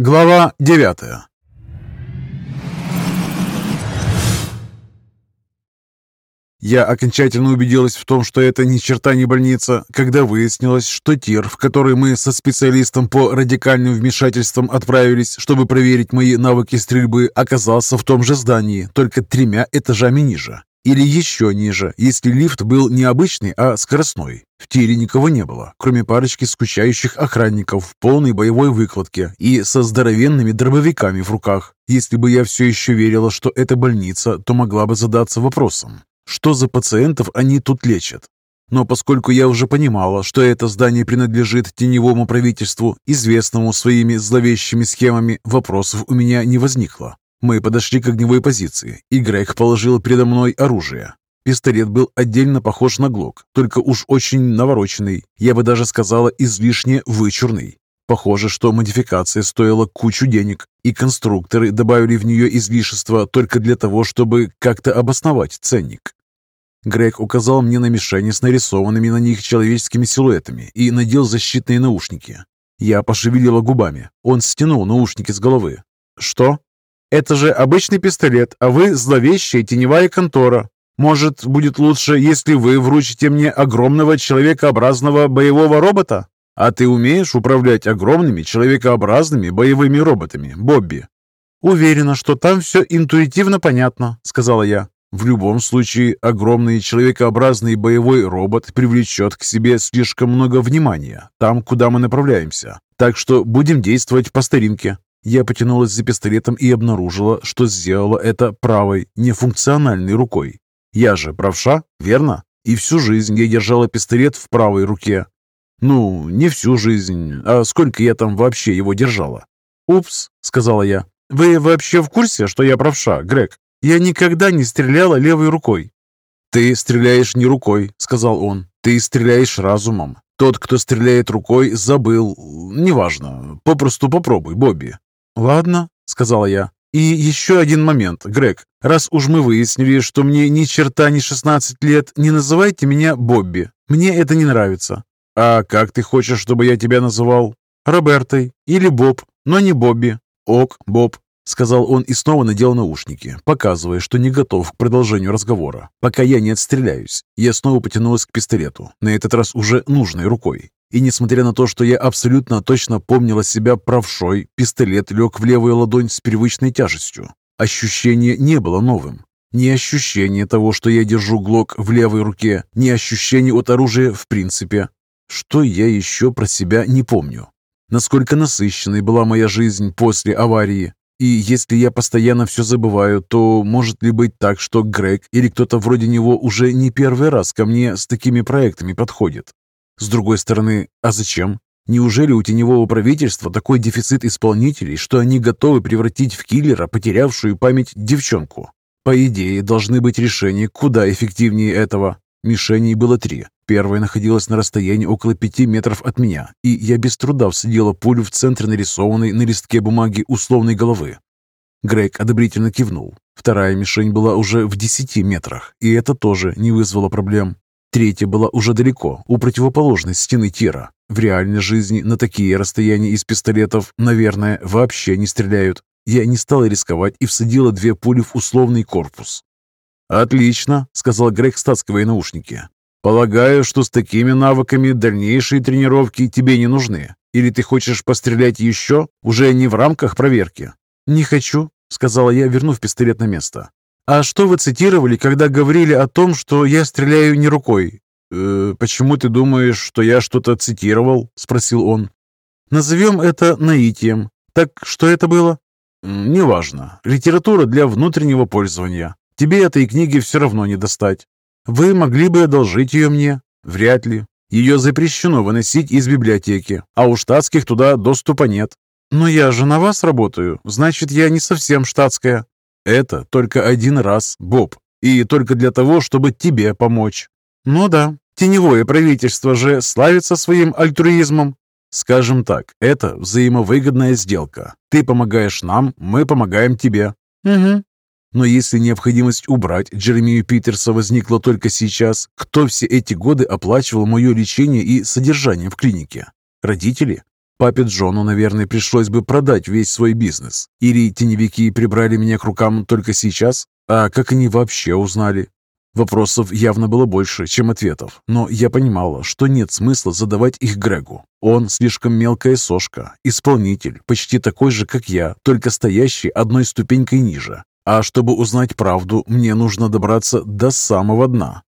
Глава 9 Я окончательно убедилась в том, что это ни черта не больница, когда выяснилось, что тир, в который мы со специалистом по радикальным вмешательствам отправились, чтобы проверить мои навыки стрельбы, оказался в том же здании, только тремя этажами ниже. Или еще ниже, если лифт был не обычный, а скоростной. В тире никого не было, кроме парочки скучающих охранников в полной боевой выкладке и со здоровенными дробовиками в руках. Если бы я все еще верила, что это больница, то могла бы задаться вопросом, что за пациентов они тут лечат. Но поскольку я уже понимала, что это здание принадлежит теневому правительству, известному своими зловещими схемами, вопросов у меня не возникло. Мы подошли к огневой позиции, и Грег положил передо мной оружие. Пистолет был отдельно похож на глок, только уж очень навороченный, я бы даже сказала излишне вычурный. Похоже, что модификация стоила кучу денег, и конструкторы добавили в нее излишества только для того, чтобы как-то обосновать ценник. Грег указал мне на мишени с нарисованными на них человеческими силуэтами и надел защитные наушники. Я пошевелила губами. Он стянул наушники с головы. «Что?» «Это же обычный пистолет, а вы зловещая теневая контора. Может, будет лучше, если вы вручите мне огромного человекообразного боевого робота? А ты умеешь управлять огромными человекообразными боевыми роботами, Бобби?» «Уверена, что там все интуитивно понятно», — сказала я. В любом случае, огромный человекообразный боевой робот привлечет к себе слишком много внимания там, куда мы направляемся. Так что будем действовать по старинке. Я потянулась за пистолетом и обнаружила, что сделала это правой, нефункциональной рукой. Я же правша, верно? И всю жизнь я держала пистолет в правой руке. Ну, не всю жизнь, а сколько я там вообще его держала? «Упс», — сказала я. «Вы вообще в курсе, что я правша, Грег? Я никогда не стреляла левой рукой». «Ты стреляешь не рукой», — сказал он. «Ты стреляешь разумом. Тот, кто стреляет рукой, забыл. Неважно. Попросту попробуй, Бобби». «Ладно», — сказала я. «И еще один момент, Грег. Раз уж мы выяснили, что мне ни черта не 16 лет, не называйте меня Бобби. Мне это не нравится». «А как ты хочешь, чтобы я тебя называл?» «Робертой или Боб, но не Бобби». «Ок, Боб сказал он и снова надел наушники, показывая, что не готов к продолжению разговора. Пока я не отстреляюсь, я снова потянулась к пистолету, на этот раз уже нужной рукой. И несмотря на то, что я абсолютно точно помнила себя правшой, пистолет лег в левую ладонь с привычной тяжестью. Ощущение не было новым. Ни ощущение того, что я держу глок в левой руке, ни ощущение от оружия в принципе. Что я еще про себя не помню. Насколько насыщенной была моя жизнь после аварии, и если я постоянно все забываю, то может ли быть так, что Грег или кто-то вроде него уже не первый раз ко мне с такими проектами подходит? С другой стороны, а зачем? Неужели у теневого правительства такой дефицит исполнителей, что они готовы превратить в киллера потерявшую память девчонку? По идее, должны быть решения куда эффективнее этого. Мишеней было три. Первая находилась на расстоянии около пяти метров от меня, и я без труда всадила пулю в центр нарисованной на листке бумаги условной головы. Грег одобрительно кивнул. Вторая мишень была уже в десяти метрах, и это тоже не вызвало проблем. Третья была уже далеко, у противоположной стены тира. В реальной жизни на такие расстояния из пистолетов, наверное, вообще не стреляют. Я не стала рисковать и всадила две пули в условный корпус. «Отлично», — сказал Грег, стаскивая наушники. Полагаю, что с такими навыками дальнейшие тренировки тебе не нужны. Или ты хочешь пострелять еще, уже не в рамках проверки? Не хочу, сказала я, вернув пистолет на место. А что вы цитировали, когда говорили о том, что я стреляю не рукой? «Э, «Почему ты думаешь, что я что-то цитировал?» – спросил он. «Назовем это наитием. Так что это было?» «Неважно. Литература для внутреннего пользования. Тебе этой книги все равно не достать. Вы могли бы одолжить ее мне? Вряд ли. Ее запрещено выносить из библиотеки, а у штатских туда доступа нет. Но я же на вас работаю, значит, я не совсем штатская. Это только один раз, Боб, и только для того, чтобы тебе помочь. Ну да, теневое правительство же славится своим альтруизмом. Скажем так, это взаимовыгодная сделка. Ты помогаешь нам, мы помогаем тебе. Угу. Но если необходимость убрать Джеремию Питерса возникла только сейчас, кто все эти годы оплачивал мое лечение и содержание в клинике? Родители? Папе Джону, наверное, пришлось бы продать весь свой бизнес. Или теневики прибрали меня к рукам только сейчас? А как они вообще узнали? Вопросов явно было больше, чем ответов, но я понимала, что нет смысла задавать их Грегу. Он слишком мелкая сошка, исполнитель, почти такой же, как я, только стоящий одной ступенькой ниже. А чтобы узнать правду, мне нужно добраться до самого дна.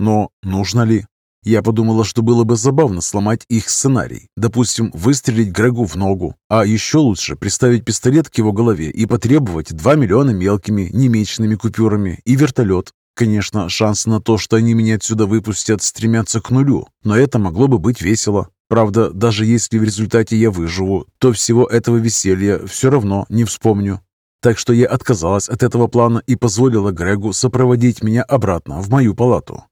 Но нужно ли? Я подумала, что было бы забавно сломать их сценарий. Допустим, выстрелить Грегу в ногу. А еще лучше приставить пистолет к его голове и потребовать 2 миллиона мелкими, немечными купюрами и вертолет, Конечно, шансы на то, что они меня отсюда выпустят, стремятся к нулю, но это могло бы быть весело. Правда, даже если в результате я выживу, то всего этого веселья все равно не вспомню. Так что я отказалась от этого плана и позволила Грегу сопроводить меня обратно в мою палату.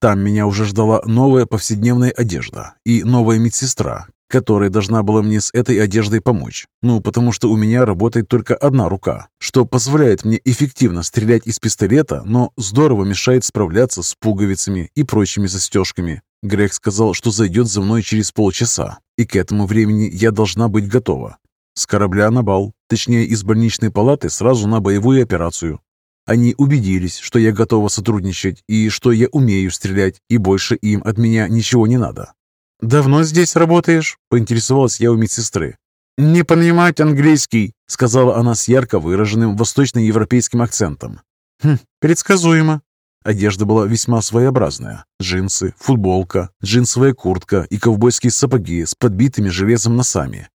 Там меня уже ждала новая повседневная одежда и новая медсестра, которая должна была мне с этой одеждой помочь. Ну, потому что у меня работает только одна рука, что позволяет мне эффективно стрелять из пистолета, но здорово мешает справляться с пуговицами и прочими застежками. Грег сказал, что зайдет за мной через полчаса, и к этому времени я должна быть готова. С корабля на бал, точнее из больничной палаты сразу на боевую операцию. Они убедились, что я готова сотрудничать и что я умею стрелять, и больше им от меня ничего не надо. «Давно здесь работаешь?» – поинтересовалась я у медсестры. «Не понимать английский», – сказала она с ярко выраженным восточноевропейским акцентом. «Хм, предсказуемо». Одежда была весьма своеобразная. Джинсы, футболка, джинсовая куртка и ковбойские сапоги с подбитыми железом носами.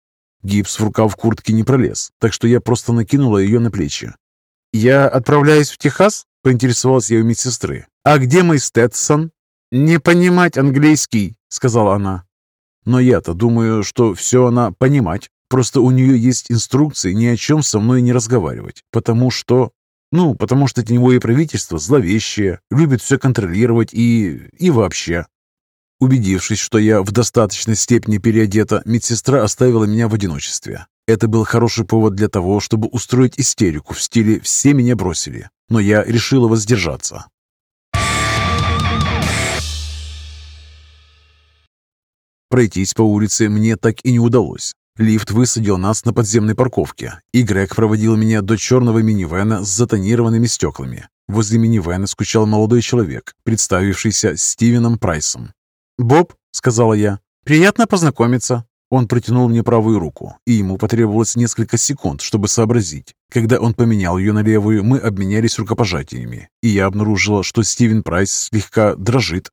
Гипс в рукав куртки не пролез, так что я просто накинула ее на плечи. «Я отправляюсь в Техас?» – поинтересовалась я у медсестры. «А где мой Стэтсон?» «Не понимать английский», — сказала она. «Но я-то думаю, что все она понимать. Просто у нее есть инструкции ни о чем со мной не разговаривать, потому что... Ну, потому что теневое правительство зловещее, любит все контролировать и... и вообще». Убедившись, что я в достаточной степени переодета, медсестра оставила меня в одиночестве. Это был хороший повод для того, чтобы устроить истерику в стиле «все меня бросили». Но я решила воздержаться. Пройтись по улице мне так и не удалось. Лифт высадил нас на подземной парковке, и Грег проводил меня до черного минивэна с затонированными стеклами. Возле минивэна скучал молодой человек, представившийся Стивеном Прайсом. «Боб», — сказала я, — «приятно познакомиться». Он протянул мне правую руку, и ему потребовалось несколько секунд, чтобы сообразить. Когда он поменял ее на левую, мы обменялись рукопожатиями, и я обнаружила, что Стивен Прайс слегка дрожит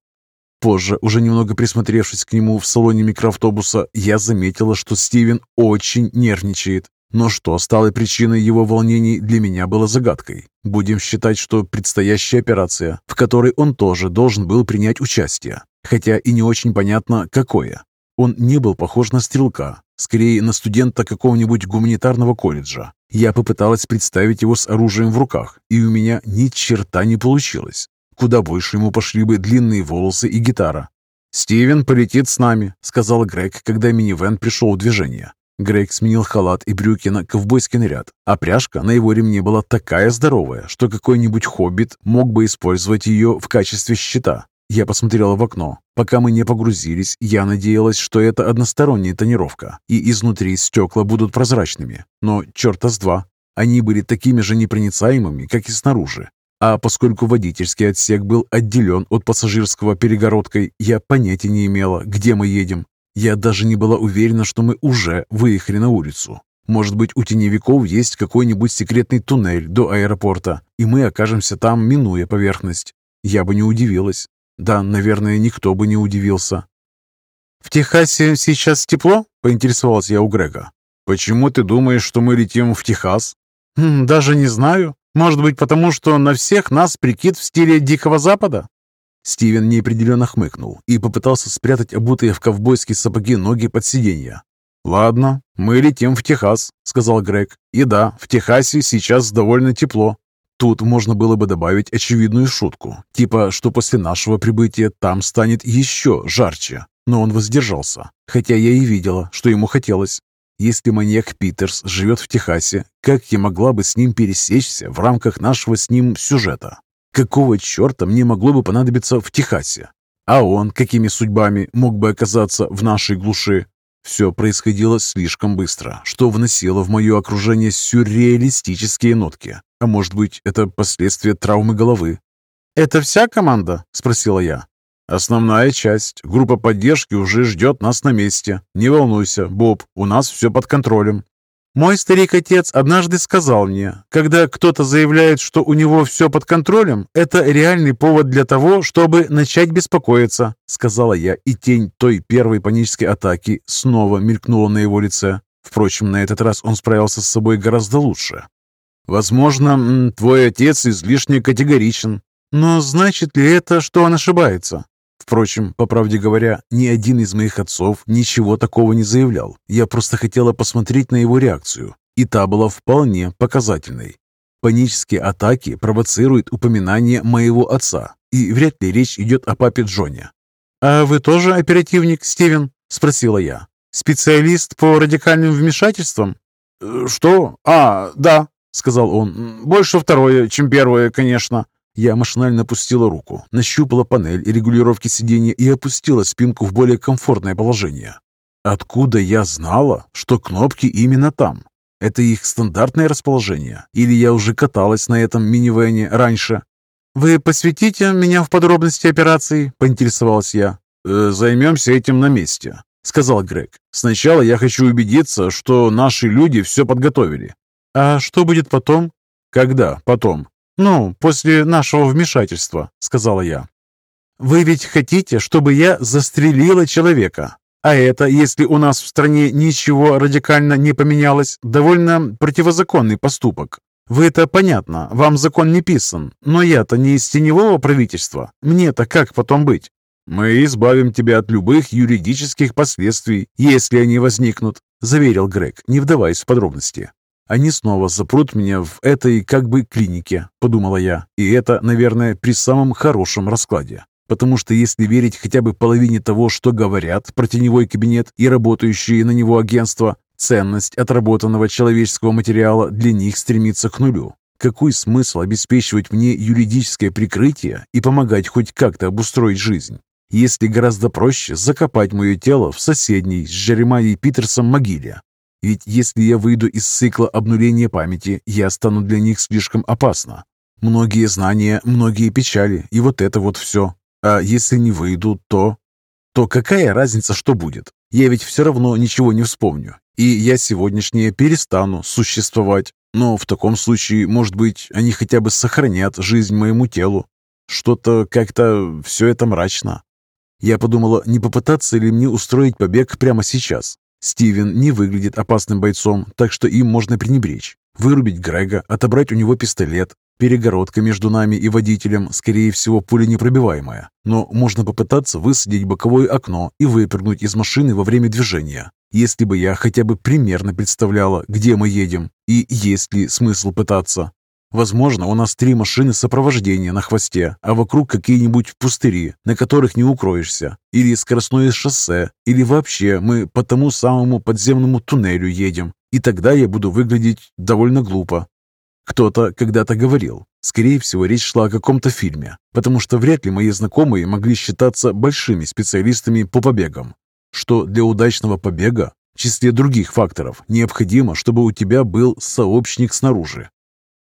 Позже, уже немного присмотревшись к нему в салоне микроавтобуса, я заметила, что Стивен очень нервничает. Но что стало причиной его волнений, для меня было загадкой. Будем считать, что предстоящая операция, в которой он тоже должен был принять участие, хотя и не очень понятно, какое. Он не был похож на стрелка, скорее на студента какого-нибудь гуманитарного колледжа. Я попыталась представить его с оружием в руках, и у меня ни черта не получилось. Куда больше ему пошли бы длинные волосы и гитара. «Стивен полетит с нами», — сказал Грег, когда минивэн пришел в движение. Грег сменил халат и брюки на ковбойский наряд, а пряжка на его ремне была такая здоровая, что какой-нибудь хоббит мог бы использовать ее в качестве щита. Я посмотрела в окно. Пока мы не погрузились, я надеялась, что это односторонняя тонировка, и изнутри стекла будут прозрачными. Но черта с два. Они были такими же непроницаемыми, как и снаружи. А поскольку водительский отсек был отделен от пассажирского перегородкой, я понятия не имела, где мы едем. Я даже не была уверена, что мы уже выехали на улицу. Может быть, у теневиков есть какой-нибудь секретный туннель до аэропорта, и мы окажемся там, минуя поверхность. Я бы не удивилась. Да, наверное, никто бы не удивился. «В Техасе сейчас тепло?» – поинтересовался я у Грега. «Почему ты думаешь, что мы летим в Техас?» «Хм, «Даже не знаю. Может быть, потому что на всех нас прикид в стиле Дикого Запада?» Стивен неопределенно хмыкнул и попытался спрятать обутые в ковбойские сапоги ноги под сиденье. «Ладно, мы летим в Техас», — сказал Грег. «И да, в Техасе сейчас довольно тепло. Тут можно было бы добавить очевидную шутку, типа, что после нашего прибытия там станет еще жарче. Но он воздержался, хотя я и видела, что ему хотелось. Если маньяк Питерс живет в Техасе, как я могла бы с ним пересечься в рамках нашего с ним сюжета? Какого черта мне могло бы понадобиться в Техасе? А он какими судьбами мог бы оказаться в нашей глуши? Все происходило слишком быстро, что вносило в мое окружение сюрреалистические нотки. А может быть, это последствия травмы головы? «Это вся команда?» – спросила я. «Основная часть. Группа поддержки уже ждет нас на месте. Не волнуйся, Боб, у нас все под контролем». Мой старик-отец однажды сказал мне, когда кто-то заявляет, что у него все под контролем, это реальный повод для того, чтобы начать беспокоиться, сказала я, и тень той первой панической атаки снова мелькнула на его лице. Впрочем, на этот раз он справился с собой гораздо лучше. «Возможно, твой отец излишне категоричен. Но значит ли это, что он ошибается? Впрочем, по правде говоря, ни один из моих отцов ничего такого не заявлял. Я просто хотела посмотреть на его реакцию, и та была вполне показательной. Панические атаки провоцируют упоминание моего отца, и вряд ли речь идет о папе Джоне. «А вы тоже оперативник, Стивен?» – спросила я. «Специалист по радикальным вмешательствам?» «Э, «Что? А, да», – сказал он. «Больше второе, чем первое, конечно. Я машинально опустила руку, нащупала панель регулировки сиденья и опустила спинку в более комфортное положение. Откуда я знала, что кнопки именно там? Это их стандартное расположение? Или я уже каталась на этом минивэне раньше? «Вы посвятите меня в подробности операции?» – поинтересовалась я. «Э, «Займемся этим на месте», – сказал Грег. «Сначала я хочу убедиться, что наши люди все подготовили». «А что будет потом?» «Когда потом?» «Ну, после нашего вмешательства», — сказала я. «Вы ведь хотите, чтобы я застрелила человека? А это, если у нас в стране ничего радикально не поменялось, довольно противозаконный поступок. Вы это понятно, вам закон не писан, но я-то не из теневого правительства. Мне-то как потом быть?» «Мы избавим тебя от любых юридических последствий, если они возникнут», заверил Грег, не вдаваясь в подробности. Они снова запрут меня в этой как бы клинике, подумала я. И это, наверное, при самом хорошем раскладе. Потому что если верить хотя бы половине того, что говорят про теневой кабинет и работающие на него агентства, ценность отработанного человеческого материала для них стремится к нулю. Какой смысл обеспечивать мне юридическое прикрытие и помогать хоть как-то обустроить жизнь? Если гораздо проще закопать мое тело в соседней с Джеремайей Питерсом могиле, ведь если я выйду из цикла обнуления памяти, я стану для них слишком опасна. Многие знания, многие печали, и вот это вот все. А если не выйду, то... То какая разница, что будет? Я ведь все равно ничего не вспомню. И я сегодняшнее перестану существовать. Но в таком случае, может быть, они хотя бы сохранят жизнь моему телу. Что-то как-то все это мрачно. Я подумала, не попытаться ли мне устроить побег прямо сейчас. Стивен не выглядит опасным бойцом, так что им можно пренебречь. Вырубить Грега, отобрать у него пистолет. Перегородка между нами и водителем, скорее всего, пуленепробиваемая. Но можно попытаться высадить боковое окно и выпрыгнуть из машины во время движения. Если бы я хотя бы примерно представляла, где мы едем, и есть ли смысл пытаться. Возможно, у нас три машины сопровождения на хвосте, а вокруг какие-нибудь пустыри, на которых не укроешься. Или скоростное шоссе, или вообще мы по тому самому подземному туннелю едем. И тогда я буду выглядеть довольно глупо. Кто-то когда-то говорил, скорее всего, речь шла о каком-то фильме, потому что вряд ли мои знакомые могли считаться большими специалистами по побегам. Что для удачного побега в числе других факторов необходимо, чтобы у тебя был сообщник снаружи,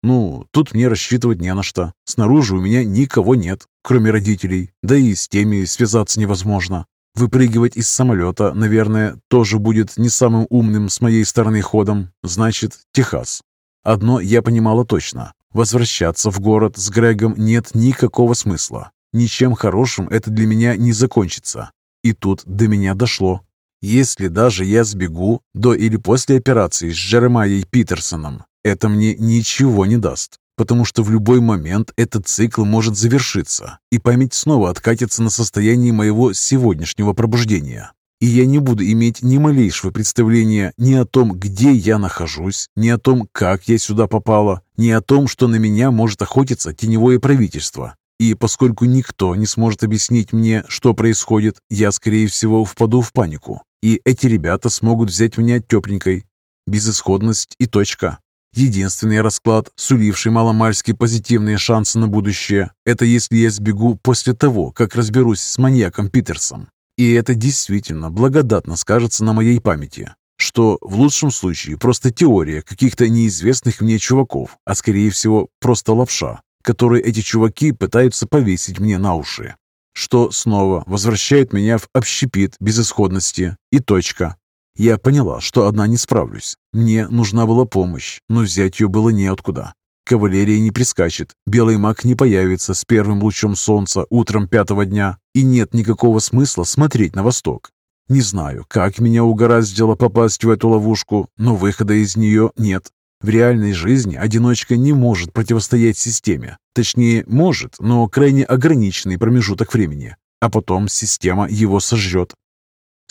ну, тут мне рассчитывать не на что. Снаружи у меня никого нет, кроме родителей, да и с теми связаться невозможно. Выпрыгивать из самолета, наверное, тоже будет не самым умным с моей стороны ходом. Значит, Техас. Одно я понимала точно. Возвращаться в город с Грегом нет никакого смысла. Ничем хорошим это для меня не закончится. И тут до меня дошло. Если даже я сбегу до или после операции с Джеремайей Питерсоном, это мне ничего не даст, потому что в любой момент этот цикл может завершиться, и память снова откатится на состояние моего сегодняшнего пробуждения. И я не буду иметь ни малейшего представления ни о том, где я нахожусь, ни о том, как я сюда попала, ни о том, что на меня может охотиться теневое правительство. И поскольку никто не сможет объяснить мне, что происходит, я, скорее всего, впаду в панику. И эти ребята смогут взять меня тепленькой. Безысходность и точка. Единственный расклад, суливший маломальски позитивные шансы на будущее, это если я сбегу после того, как разберусь с маньяком Питерсом. И это действительно благодатно скажется на моей памяти, что в лучшем случае просто теория каких-то неизвестных мне чуваков, а скорее всего просто лапша, которую эти чуваки пытаются повесить мне на уши, что снова возвращает меня в общепит безысходности и точка. Я поняла, что одна не справлюсь. Мне нужна была помощь, но взять ее было неоткуда. Кавалерия не прискачет, белый маг не появится с первым лучом солнца утром пятого дня, и нет никакого смысла смотреть на восток. Не знаю, как меня угораздило попасть в эту ловушку, но выхода из нее нет. В реальной жизни одиночка не может противостоять системе. Точнее, может, но крайне ограниченный промежуток времени. А потом система его сожрет.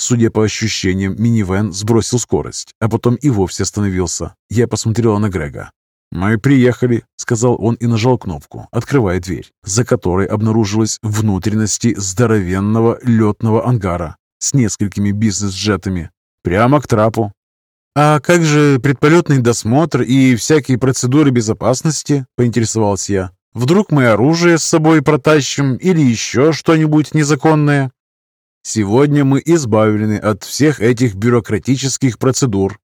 Судя по ощущениям, минивэн сбросил скорость, а потом и вовсе остановился. Я посмотрела на Грега. «Мы приехали», — сказал он и нажал кнопку, открывая дверь, за которой обнаружилась внутренности здоровенного летного ангара с несколькими бизнес-джетами. Прямо к трапу. «А как же предполетный досмотр и всякие процедуры безопасности?» – поинтересовался я. «Вдруг мы оружие с собой протащим или еще что-нибудь незаконное?» «Сегодня мы избавлены от всех этих бюрократических процедур»,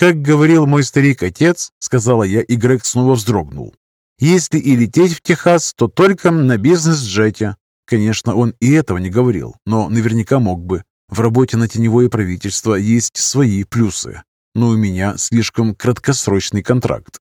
«Как говорил мой старик-отец», — сказала я, и Грег снова вздрогнул. «Если и лететь в Техас, то только на бизнес-джете». Конечно, он и этого не говорил, но наверняка мог бы. В работе на теневое правительство есть свои плюсы. Но у меня слишком краткосрочный контракт,